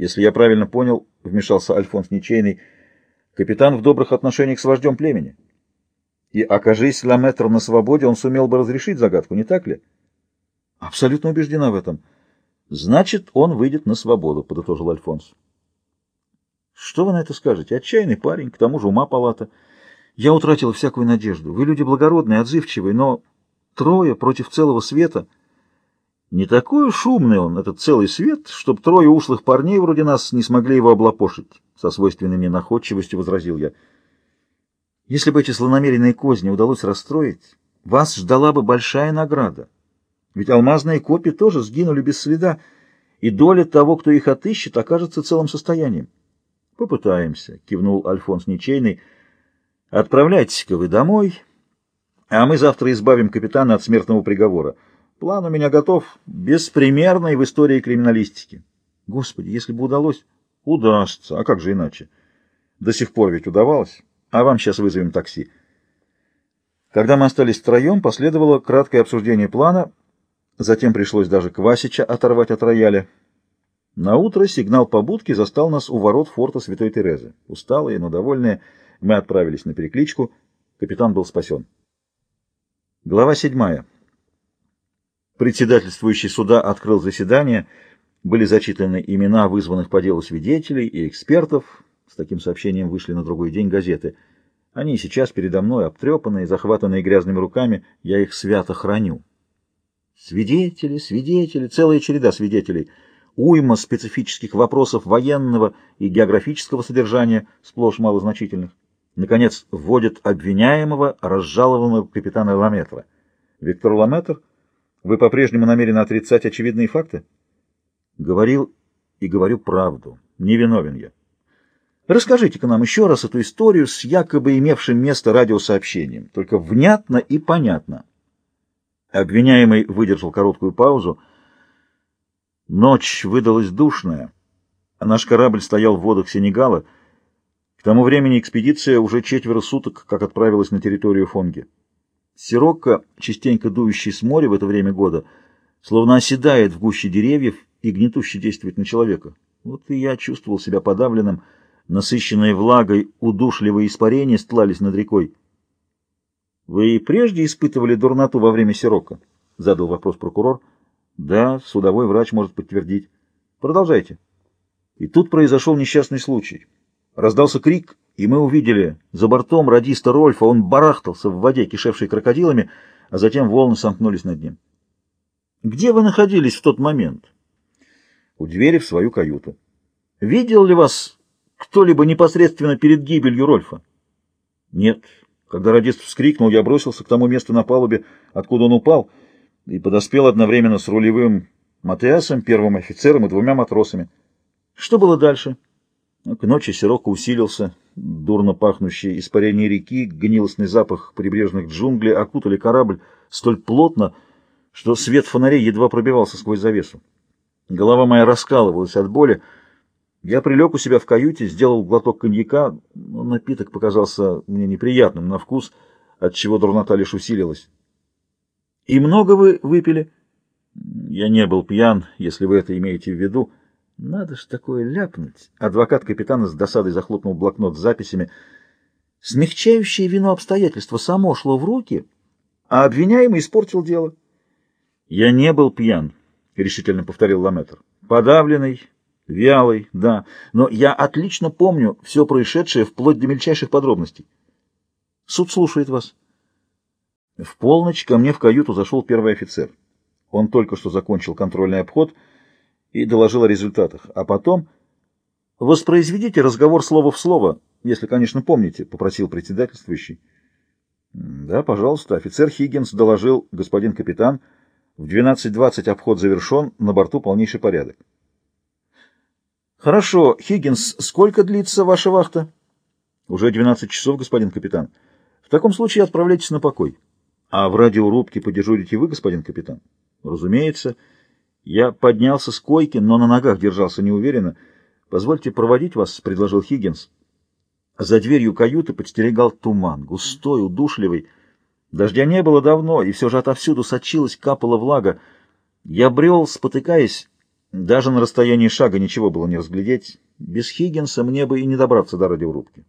Если я правильно понял, — вмешался Альфонс Ничейный, — капитан в добрых отношениях с вождем племени. И, окажись Ламетр на свободе, он сумел бы разрешить загадку, не так ли? — Абсолютно убеждена в этом. — Значит, он выйдет на свободу, — подытожил Альфонс. — Что вы на это скажете? Отчаянный парень, к тому же ума палата. Я утратила всякую надежду. Вы люди благородные, отзывчивые, но трое против целого света — не такой уж умный он, этот целый свет, чтоб трое ушлых парней вроде нас не смогли его облапошить, — со свойственной мне находчивостью возразил я. Если бы эти злонамеренные козни удалось расстроить, вас ждала бы большая награда. Ведь алмазные копии тоже сгинули без следа, и доля того, кто их отыщет, окажется целым состоянием. — Попытаемся, — кивнул Альфонс Ничейный. — Отправляйтесь-ка вы домой, а мы завтра избавим капитана от смертного приговора. План у меня готов, беспримерный в истории криминалистики. Господи, если бы удалось... Удастся, а как же иначе? До сих пор ведь удавалось. А вам сейчас вызовем такси. Когда мы остались втроем, последовало краткое обсуждение плана, затем пришлось даже Квасича оторвать от рояля. На утро сигнал побудки застал нас у ворот форта Святой Терезы. Усталые, но довольные, мы отправились на перекличку. Капитан был спасен. Глава седьмая. Председательствующий суда открыл заседание, были зачитаны имена вызванных по делу свидетелей и экспертов. С таким сообщением вышли на другой день газеты. Они сейчас передо мной, обтрепанные, захватанные грязными руками, я их свято храню. Свидетели, свидетели, целая череда свидетелей, уйма специфических вопросов военного и географического содержания, сплошь малозначительных. Наконец, вводят обвиняемого, разжалованного капитана Ламетра. Виктор Ламетр — вы по-прежнему намерены отрицать очевидные факты? Говорил и говорю правду. Не виновен я. Расскажите-ка нам еще раз эту историю с якобы имевшим место радиосообщением, только внятно и понятно. Обвиняемый выдержал короткую паузу. Ночь выдалась душная. а Наш корабль стоял в водах Сенегала. К тому времени экспедиция уже четверо суток как отправилась на территорию Фонги. Сирокко, частенько дующий с моря в это время года, словно оседает в гуще деревьев и гнетуще действует на человека. Вот и я чувствовал себя подавленным, насыщенные влагой, удушливые испарения стлались над рекой. — Вы и прежде испытывали дурноту во время Сирокко? — задал вопрос прокурор. — Да, судовой врач может подтвердить. — Продолжайте. И тут произошел несчастный случай. Раздался крик, и мы увидели за бортом радиста Рольфа, он барахтался в воде, кишевшей крокодилами, а затем волны сомкнулись над ним. «Где вы находились в тот момент?» «У двери в свою каюту». «Видел ли вас кто-либо непосредственно перед гибелью Рольфа?» «Нет». Когда радист вскрикнул, я бросился к тому месту на палубе, откуда он упал, и подоспел одновременно с рулевым Матеасом, первым офицером и двумя матросами. Что было дальше?» К ночи сироко усилился, дурно пахнущие испарение реки, гнилостный запах прибрежных джунглей окутали корабль столь плотно, что свет фонарей едва пробивался сквозь завесу. Голова моя раскалывалась от боли. Я прилег у себя в каюте, сделал глоток коньяка, но напиток показался мне неприятным на вкус, отчего дурнота лишь усилилась. — И много вы выпили? — Я не был пьян, если вы это имеете в виду. Надо ж такое ляпнуть. Адвокат капитана с досадой захлопнул блокнот с записями. Смягчающее вину обстоятельства само шло в руки, а обвиняемый испортил дело. Я не был пьян, решительно повторил Ламетр. Подавленный, вялый, да, но я отлично помню все происшедшее вплоть до мельчайших подробностей. Суд слушает вас. В полночь ко мне в каюту зашел первый офицер. Он только что закончил контрольный обход — и доложил о результатах. А потом... «Воспроизведите разговор слово в слово, если, конечно, помните», — попросил председательствующий. «Да, пожалуйста. Офицер Хиггинс доложил, господин капитан, в 12.20 обход завершен, на борту полнейший порядок». «Хорошо. Хиггинс, сколько длится ваша вахта?» «Уже 12 часов, господин капитан. В таком случае отправляйтесь на покой». «А в радиорубке подежурите вы, господин капитан?» «Разумеется». Я поднялся с койки, но на ногах держался неуверенно. «Позвольте проводить вас», — предложил Хиггинс. За дверью каюты подстерегал туман, густой, удушливый. Дождя не было давно, и все же отовсюду сочилась, капала влага. Я брел, спотыкаясь, Даже на расстоянии шага ничего было не разглядеть. Без Хиггинса мне бы и не добраться до радиорубки.